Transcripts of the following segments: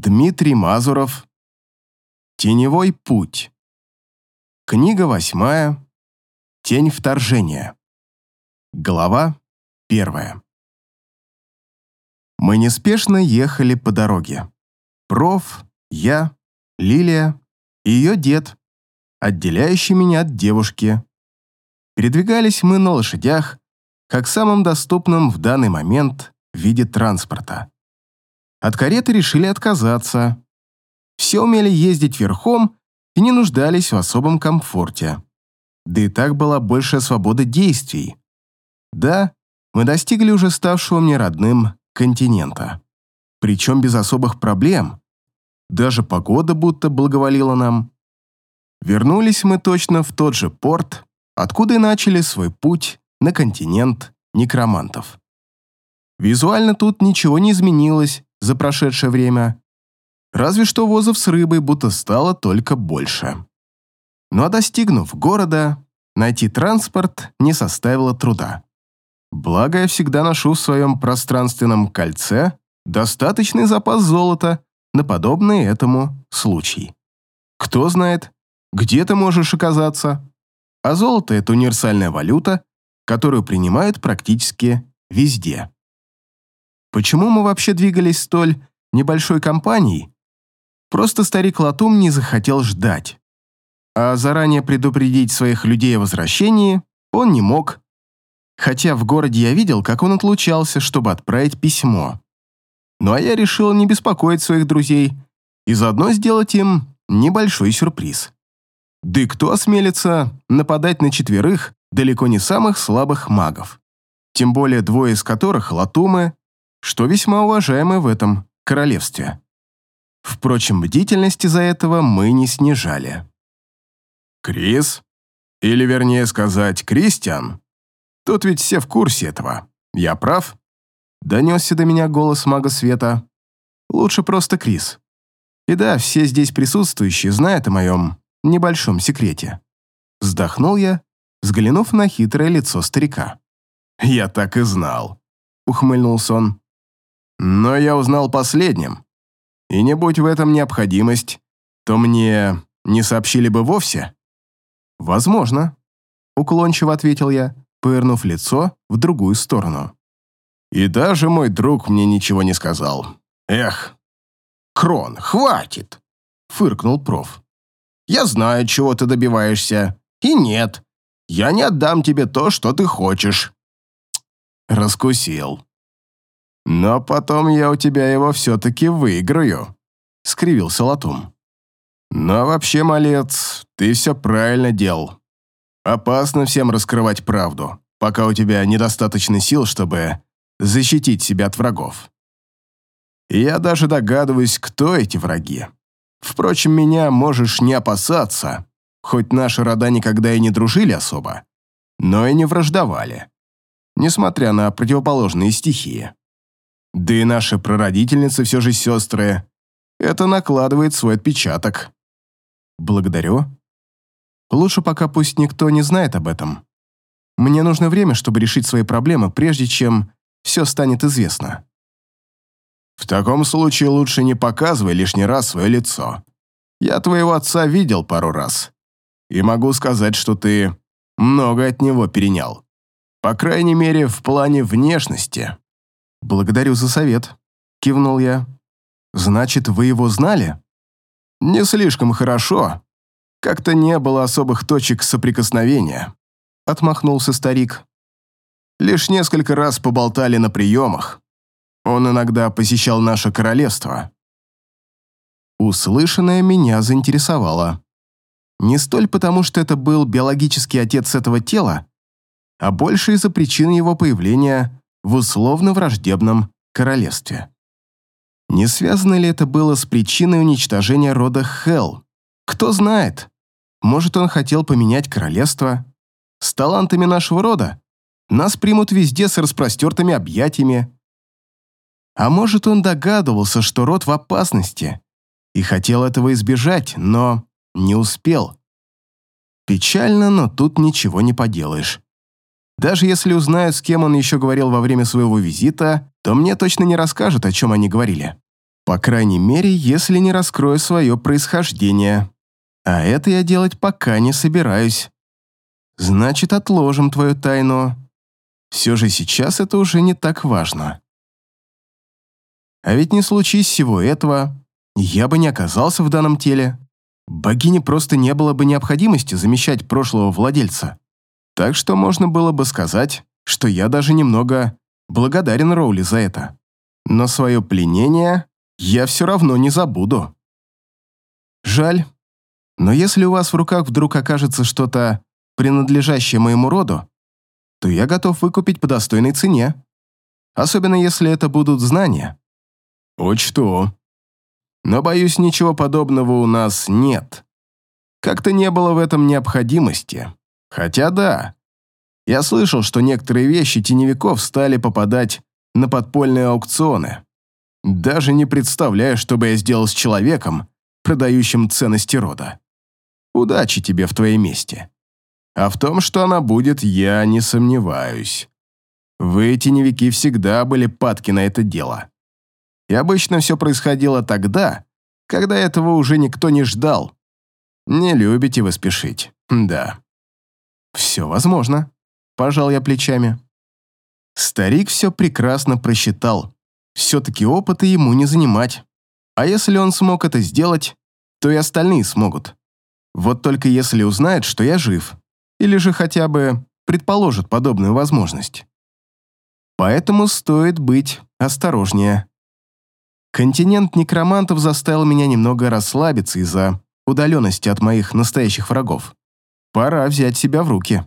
Дмитрий Мазуров. Теневой путь. Книга восьмая. Тень вторжения. Глава первая. Мы неспешно ехали по дороге. Проф, я, Лилия и ее дед, отделяющий меня от девушки. Передвигались мы на лошадях, как самым доступным в данный момент виде транспорта. От кареты решили отказаться. Все умели ездить верхом и не нуждались в особом комфорте. Да и так была большая свобода действий. Да, мы достигли уже ставшего мне родным континента. Причем без особых проблем. Даже погода будто благоволила нам. Вернулись мы точно в тот же порт, откуда и начали свой путь на континент некромантов. Визуально тут ничего не изменилось за прошедшее время, разве что возов с рыбой будто стало только больше. Ну а достигнув города, найти транспорт не составило труда. Благо, я всегда ношу в своем пространственном кольце достаточный запас золота на подобный этому случай. Кто знает, где ты можешь оказаться. А золото — это универсальная валюта, которую принимают практически везде. Почему мы вообще двигались столь небольшой компанией? Просто старик Латум не захотел ждать. А заранее предупредить своих людей о возвращении он не мог. Хотя в городе я видел, как он отлучался, чтобы отправить письмо. Ну а я решил не беспокоить своих друзей и заодно сделать им небольшой сюрприз. Да и кто осмелится нападать на четверых далеко не самых слабых магов? Тем более двое из которых латумы что весьма уважаемы в этом королевстве. Впрочем, бдительности за этого мы не снижали. «Крис? Или, вернее сказать, Кристиан? Тут ведь все в курсе этого. Я прав?» Донесся до меня голос мага света. «Лучше просто Крис. И да, все здесь присутствующие знают о моем небольшом секрете». Вздохнул я, взглянув на хитрое лицо старика. «Я так и знал», — ухмыльнулся он. Но я узнал последним. И не будь в этом необходимость, то мне не сообщили бы вовсе. Возможно, уклончиво ответил я, повернув лицо в другую сторону. И даже мой друг мне ничего не сказал. Эх, Крон, хватит, фыркнул проф. Я знаю, чего ты добиваешься. И нет, я не отдам тебе то, что ты хочешь. Раскусил. «Но потом я у тебя его все-таки выиграю», — скривился Латум. «Но вообще, малец, ты все правильно делал. Опасно всем раскрывать правду, пока у тебя недостаточно сил, чтобы защитить себя от врагов. Я даже догадываюсь, кто эти враги. Впрочем, меня можешь не опасаться, хоть наши рода никогда и не дружили особо, но и не враждовали, несмотря на противоположные стихии. Да и наши прародительницы все же сестры. Это накладывает свой отпечаток. Благодарю. Лучше пока пусть никто не знает об этом. Мне нужно время, чтобы решить свои проблемы, прежде чем все станет известно. В таком случае лучше не показывай лишний раз свое лицо. Я твоего отца видел пару раз. И могу сказать, что ты много от него перенял. По крайней мере, в плане внешности. «Благодарю за совет», — кивнул я. «Значит, вы его знали?» «Не слишком хорошо. Как-то не было особых точек соприкосновения», — отмахнулся старик. «Лишь несколько раз поболтали на приемах. Он иногда посещал наше королевство». Услышанное меня заинтересовало. Не столь потому, что это был биологический отец этого тела, а больше из-за причины его появления в условно-враждебном королевстве. Не связано ли это было с причиной уничтожения рода Хелл? Кто знает. Может, он хотел поменять королевство? С талантами нашего рода нас примут везде с распростертыми объятиями. А может, он догадывался, что род в опасности и хотел этого избежать, но не успел. Печально, но тут ничего не поделаешь. Даже если узнают, с кем он еще говорил во время своего визита, то мне точно не расскажут, о чем они говорили. По крайней мере, если не раскрою свое происхождение. А это я делать пока не собираюсь. Значит, отложим твою тайну. Все же сейчас это уже не так важно. А ведь не случись всего этого, я бы не оказался в данном теле. Богине просто не было бы необходимости замещать прошлого владельца. Так что можно было бы сказать, что я даже немного благодарен Роули за это. Но свое пленение я все равно не забуду. Жаль, но если у вас в руках вдруг окажется что-то, принадлежащее моему роду, то я готов выкупить по достойной цене. Особенно если это будут знания. Учту. Но, боюсь, ничего подобного у нас нет. Как-то не было в этом необходимости. Хотя да, я слышал, что некоторые вещи теневиков стали попадать на подпольные аукционы. Даже не представляю, что бы я сделал с человеком, продающим ценности рода. Удачи тебе в твоей месте. А в том, что она будет, я не сомневаюсь. Вы, теневики, всегда были падки на это дело. И обычно все происходило тогда, когда этого уже никто не ждал. Не любите вы спешить, да. Все возможно, пожал я плечами. Старик все прекрасно просчитал. Все-таки опыта ему не занимать. А если он смог это сделать, то и остальные смогут. Вот только если узнает, что я жив, или же хотя бы предположит подобную возможность. Поэтому стоит быть осторожнее. Континент некромантов заставил меня немного расслабиться из-за удаленности от моих настоящих врагов. Пора взять себя в руки.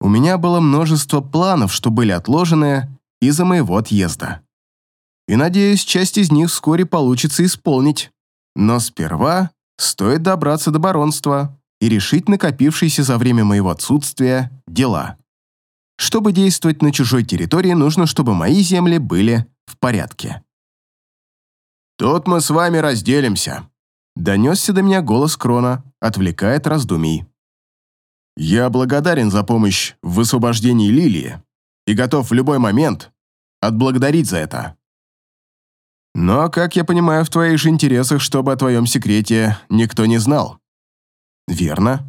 У меня было множество планов, что были отложены из-за моего отъезда. И, надеюсь, часть из них вскоре получится исполнить. Но сперва стоит добраться до баронства и решить накопившиеся за время моего отсутствия дела. Чтобы действовать на чужой территории, нужно, чтобы мои земли были в порядке. «Тут мы с вами разделимся», — донесся до меня голос Крона, отвлекая от раздумий. «Я благодарен за помощь в высвобождении Лилии и готов в любой момент отблагодарить за это. Но, как я понимаю, в твоих же интересах, чтобы о твоем секрете никто не знал». «Верно».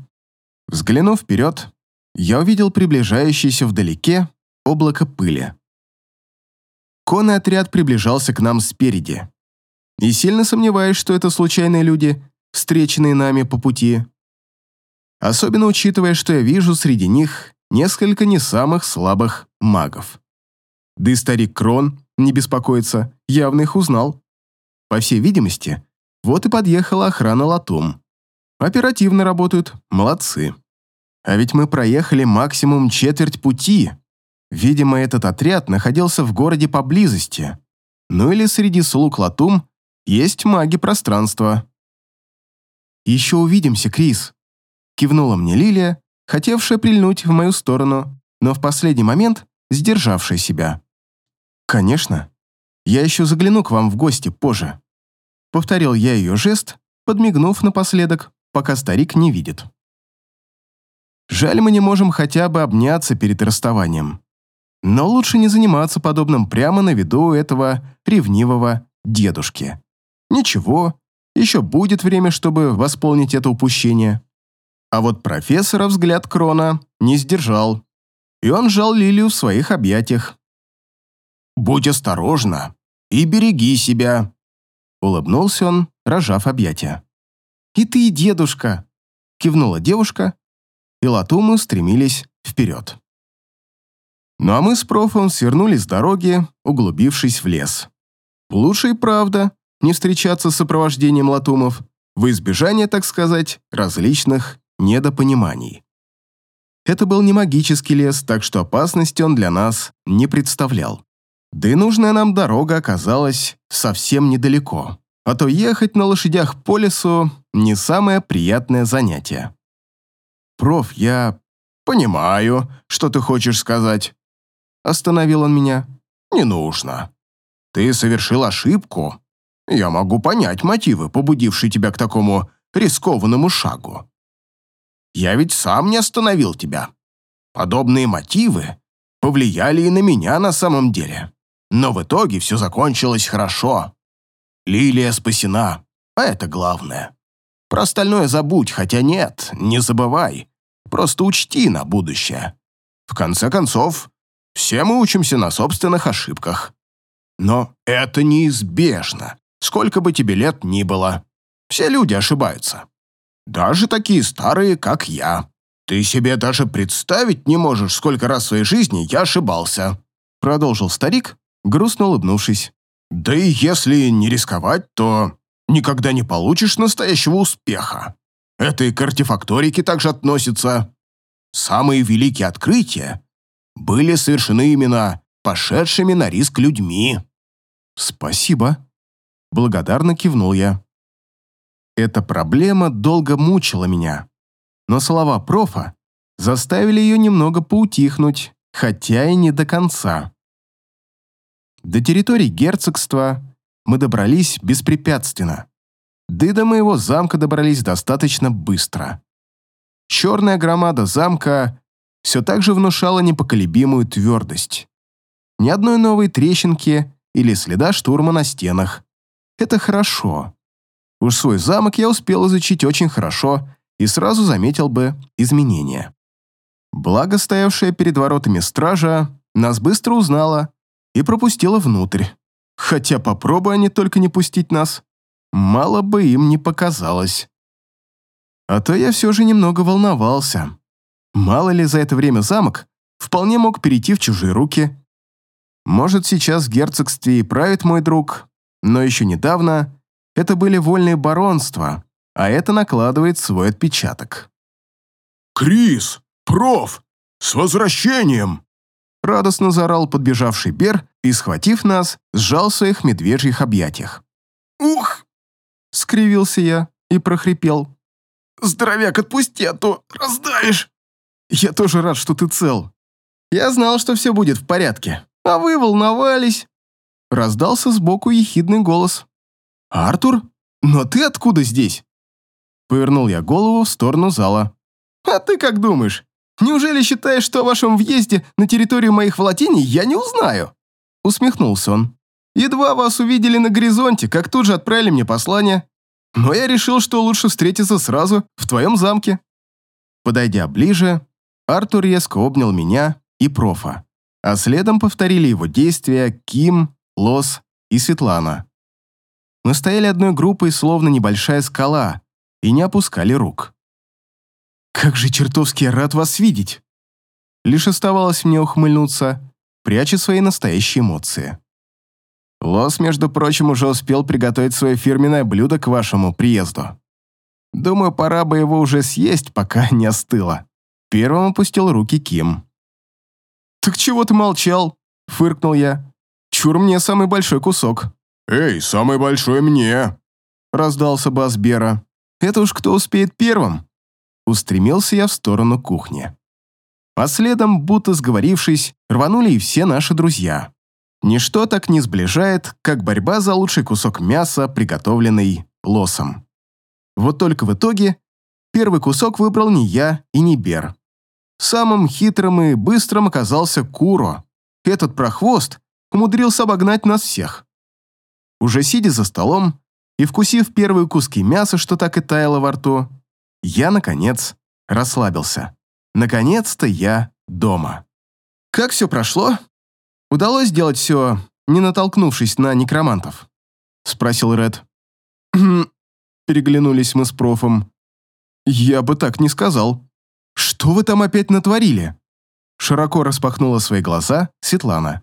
Взглянув вперед, я увидел приближающееся вдалеке облако пыли. Конный отряд приближался к нам спереди. И сильно сомневаюсь, что это случайные люди, встреченные нами по пути. Особенно учитывая, что я вижу среди них несколько не самых слабых магов. Да и старик Крон не беспокоится, явно их узнал. По всей видимости, вот и подъехала охрана Латум. Оперативно работают, молодцы. А ведь мы проехали максимум четверть пути. Видимо, этот отряд находился в городе поблизости. Ну или среди слуг Латум есть маги пространства. «Еще увидимся, Крис», — кивнула мне Лилия, хотевшая прильнуть в мою сторону, но в последний момент сдержавшая себя. «Конечно. Я еще загляну к вам в гости позже». Повторил я ее жест, подмигнув напоследок, пока старик не видит. Жаль, мы не можем хотя бы обняться перед расставанием. Но лучше не заниматься подобным прямо на виду этого ревнивого дедушки. Ничего, еще будет время, чтобы восполнить это упущение. А вот профессора взгляд Крона не сдержал, и он сжал Лилию в своих объятиях. «Будь осторожна и береги себя», — улыбнулся он, рожав объятия. «И ты, дедушка!» — кивнула девушка, и латумы стремились вперед. Ну а мы с профом свернули с дороги, углубившись в лес. Лучше и правда не встречаться с сопровождением латумов, в избежание, так сказать, различных недопониманий. Это был не магический лес, так что опасности он для нас не представлял. Да и нужная нам дорога оказалась совсем недалеко, а то ехать на лошадях по лесу – не самое приятное занятие. «Проф, я понимаю, что ты хочешь сказать», – остановил он меня. «Не нужно. Ты совершил ошибку, я могу понять мотивы, побудившие тебя к такому рискованному шагу. Я ведь сам не остановил тебя. Подобные мотивы повлияли и на меня на самом деле. Но в итоге все закончилось хорошо. Лилия спасена, а это главное. Про остальное забудь, хотя нет, не забывай. Просто учти на будущее. В конце концов, все мы учимся на собственных ошибках. Но это неизбежно, сколько бы тебе лет ни было. Все люди ошибаются. Даже такие старые, как я. Ты себе даже представить не можешь, сколько раз в своей жизни я ошибался. Продолжил старик, грустно улыбнувшись. Да и если не рисковать, то никогда не получишь настоящего успеха. Это и к артефакторике также относится. Самые великие открытия были совершены именно пошедшими на риск людьми. «Спасибо», — благодарно кивнул я. Эта проблема долго мучила меня, но слова профа заставили ее немного поутихнуть, хотя и не до конца. До территории герцогства мы добрались беспрепятственно, да и до моего замка добрались достаточно быстро. Черная громада замка все так же внушала непоколебимую твердость. Ни одной новой трещинки или следа штурма на стенах. Это хорошо. Уж свой замок я успел изучить очень хорошо и сразу заметил бы изменения. Благо, стоявшая перед воротами стража нас быстро узнала и пропустила внутрь. Хотя попробуй они только не пустить нас. Мало бы им не показалось. А то я все же немного волновался. Мало ли за это время замок вполне мог перейти в чужие руки. Может, сейчас в герцогстве и правит мой друг, но еще недавно это были вольные баронства, а это накладывает свой отпечаток. «Крис! Проф! С возвращением!» Радостно заорал подбежавший Бер и, схватив нас, сжал в своих медвежьих объятиях. «Ух!» — скривился я и прохрипел. «Здоровяк, отпусти, а то раздавишь!» «Я тоже рад, что ты цел. Я знал, что все будет в порядке, а вы волновались!» Раздался сбоку ехидный голос. «Артур? Но ты откуда здесь?» Повернул я голову в сторону зала. «А ты как думаешь? Неужели считаешь, что о вашем въезде на территорию моих владений я не узнаю?» Усмехнулся он. «Едва вас увидели на горизонте, как тут же отправили мне послание. Но я решил, что лучше встретиться сразу в твоем замке». Подойдя ближе, Артур резко обнял меня и профа, а следом повторили его действия Ким, Лос и Светлана. Мы стояли одной группой, словно небольшая скала, и не опускали рук. «Как же чертовски рад вас видеть!» Лишь оставалось мне ухмыльнуться, пряча свои настоящие эмоции. Лос, между прочим, уже успел приготовить свое фирменное блюдо к вашему приезду. Думаю, пора бы его уже съесть, пока не остыло. Первым опустил руки Ким. «Так чего ты молчал?» — фыркнул я. «Чур мне самый большой кусок». «Эй, самый большой мне!» раздался бас Бера. «Это уж кто успеет первым?» Устремился я в сторону кухни. А следом, будто сговорившись, рванули и все наши друзья. Ничто так не сближает, как борьба за лучший кусок мяса, приготовленный лосом. Вот только в итоге первый кусок выбрал не я и не Бер. Самым хитрым и быстрым оказался Куро. Этот прохвост умудрился обогнать нас всех. Уже сидя за столом и вкусив первые куски мяса, что так и таяло во рту, я, наконец, расслабился. Наконец-то я дома. Как все прошло? Удалось сделать все, не натолкнувшись на некромантов? Спросил Ред. «Хм», переглянулись мы с профом. Я бы так не сказал. Что вы там опять натворили? Широко распахнула свои глаза Светлана.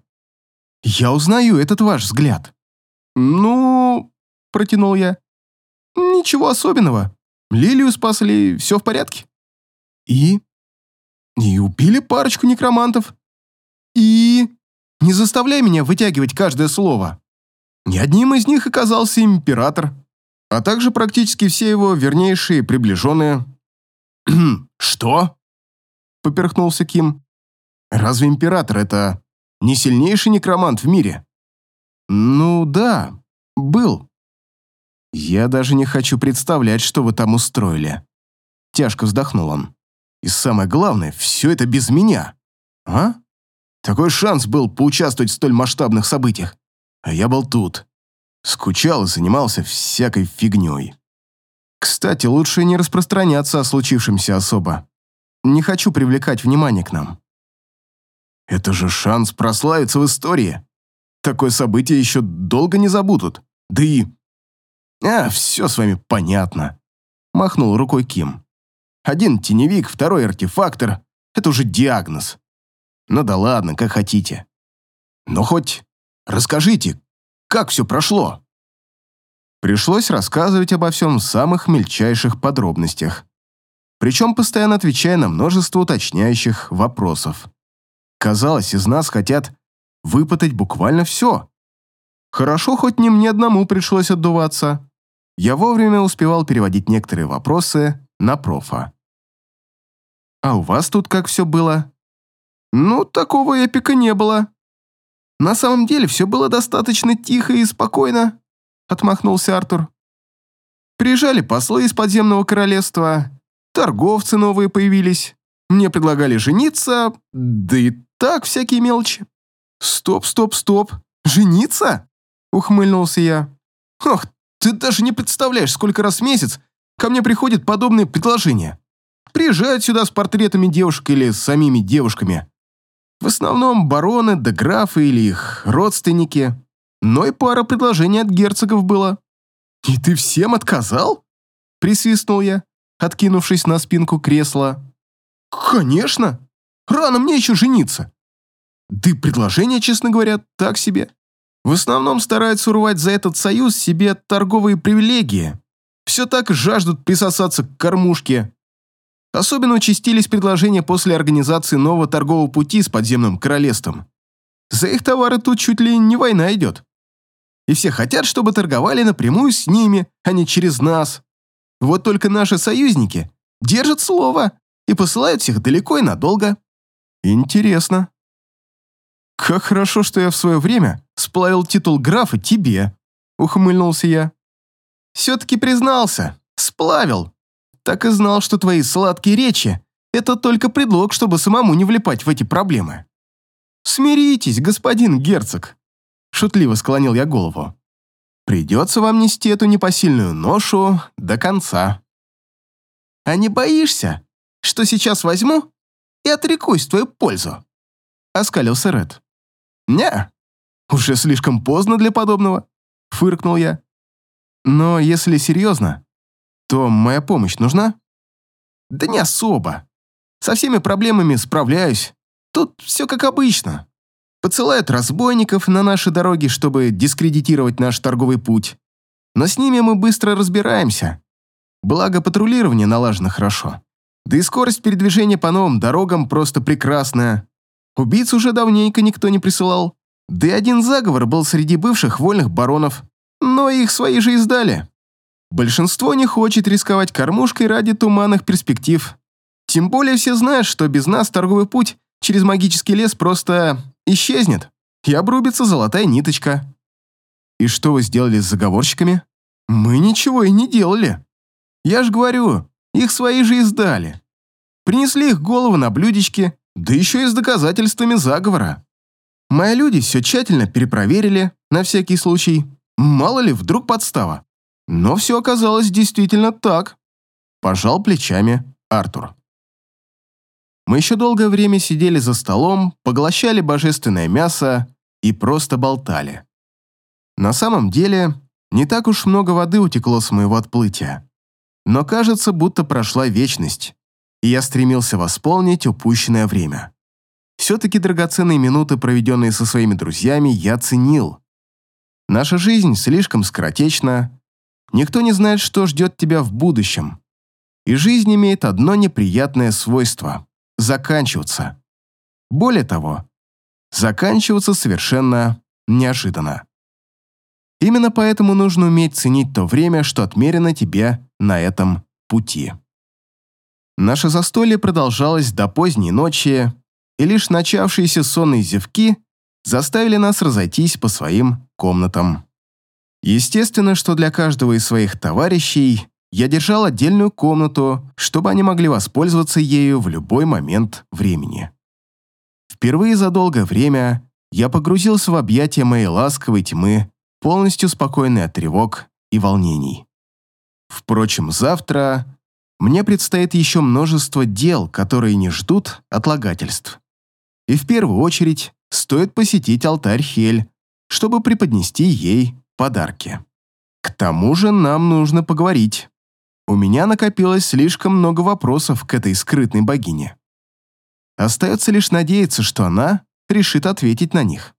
Я узнаю этот ваш взгляд. «Ну...» – протянул я. «Ничего особенного. Лилию спасли, все в порядке». «И?» «И убили парочку некромантов». «И...» «Не заставляй меня вытягивать каждое слово. Ни одним из них оказался император, а также практически все его вернейшие приближенные». «Что?» – поперхнулся Ким. «Разве император – это не сильнейший некромант в мире?» «Ну да, был. Я даже не хочу представлять, что вы там устроили». Тяжко вздохнул он. «И самое главное, все это без меня. А? Такой шанс был поучаствовать в столь масштабных событиях. А я был тут. Скучал и занимался всякой фигней. Кстати, лучше не распространяться о случившемся особо. Не хочу привлекать внимание к нам. Это же шанс прославиться в истории. Такое событие еще долго не забудут. Да и... А, все с вами понятно. Махнул рукой Ким. Один теневик, второй артефактор. Это уже диагноз. Ну да ладно, как хотите. Но хоть расскажите, как все прошло? Пришлось рассказывать обо всем в самых мельчайших подробностях. Причем постоянно отвечая на множество уточняющих вопросов. Казалось, из нас хотят выпытать буквально все. Хорошо, хоть не мне одному пришлось отдуваться. Я вовремя успевал переводить некоторые вопросы на профа. «А у вас тут как все было?» «Ну, такого эпика не было. На самом деле все было достаточно тихо и спокойно», — отмахнулся Артур. «Приезжали послы из подземного королевства, торговцы новые появились, мне предлагали жениться, да и так всякие мелочи». «Стоп, стоп, стоп! Жениться?» — ухмыльнулся я. «Ох, ты даже не представляешь, сколько раз в месяц ко мне приходят подобные предложения. Приезжают сюда с портретами девушек или с самими девушками. В основном бароны да графы или их родственники. Но и пара предложений от герцогов было. «И ты всем отказал?» Присвистнул я, откинувшись на спинку кресла. «Конечно! Рано мне еще жениться!» Да и предложения, честно говоря, так себе. В основном стараются урвать за этот союз себе торговые привилегии. Все так жаждут присосаться к кормушке. Особенно участились предложения после организации нового торгового пути с подземным королевством. За их товары тут чуть ли не война идет. И все хотят, чтобы торговали напрямую с ними, а не через нас. Вот только наши союзники держат слово и посылают всех далеко и надолго. Интересно. Как хорошо, что я в свое время сплавил титул графа тебе, ухмыльнулся я. Все-таки признался, сплавил. Так и знал, что твои сладкие речи — это только предлог, чтобы самому не влипать в эти проблемы. «Смиритесь, господин герцог», — шутливо склонил я голову. «Придется вам нести эту непосильную ношу до конца». «А не боишься, что сейчас возьму и отрекусь в твою пользу?» — оскалился Ред. «Не, уже слишком поздно для подобного», — фыркнул я. «Но если серьезно, то моя помощь нужна?» «Да не особо. Со всеми проблемами справляюсь. Тут все как обычно. Подсылают разбойников на наши дороги, чтобы дискредитировать наш торговый путь. Но с ними мы быстро разбираемся. Благо, патрулирование налажено хорошо. Да и скорость передвижения по новым дорогам просто прекрасная. Убийц уже давненько никто не присылал. Да и один заговор был среди бывших вольных баронов. Но их свои же издали. Большинство не хочет рисковать кормушкой ради туманных перспектив. Тем более все знают, что без нас торговый путь через магический лес просто исчезнет, и обрубится золотая ниточка. И что вы сделали с заговорщиками? Мы ничего и не делали. Я ж говорю, их свои же издали. Принесли их головы на блюдечке, да еще и с доказательствами заговора. Мои люди все тщательно перепроверили, на всякий случай. Мало ли, вдруг подстава. Но все оказалось действительно так. Пожал плечами Артур. Мы еще долгое время сидели за столом, поглощали божественное мясо и просто болтали. На самом деле, не так уж много воды утекло с моего отплытия. Но кажется, будто прошла вечность, и я стремился восполнить упущенное время. Все-таки драгоценные минуты, проведенные со своими друзьями, я ценил. Наша жизнь слишком скоротечна, Никто не знает, что ждет тебя в будущем. И жизнь имеет одно неприятное свойство – заканчиваться. Более того, заканчиваться совершенно неожиданно. Именно поэтому нужно уметь ценить то время, что отмерено тебе на этом пути. Наше застолье продолжалось до поздней ночи, и лишь начавшиеся сонные зевки заставили нас разойтись по своим комнатам. Естественно, что для каждого из своих товарищей я держал отдельную комнату, чтобы они могли воспользоваться ею в любой момент времени. Впервые за долгое время я погрузился в объятия моей ласковой тьмы полностью спокойный от тревог и волнений. Впрочем, завтра мне предстоит еще множество дел, которые не ждут отлагательств. И в первую очередь стоит посетить алтарь Хель, чтобы преподнести ей подарки. К тому же нам нужно поговорить. У меня накопилось слишком много вопросов к этой скрытной богине. Остается лишь надеяться, что она решит ответить на них.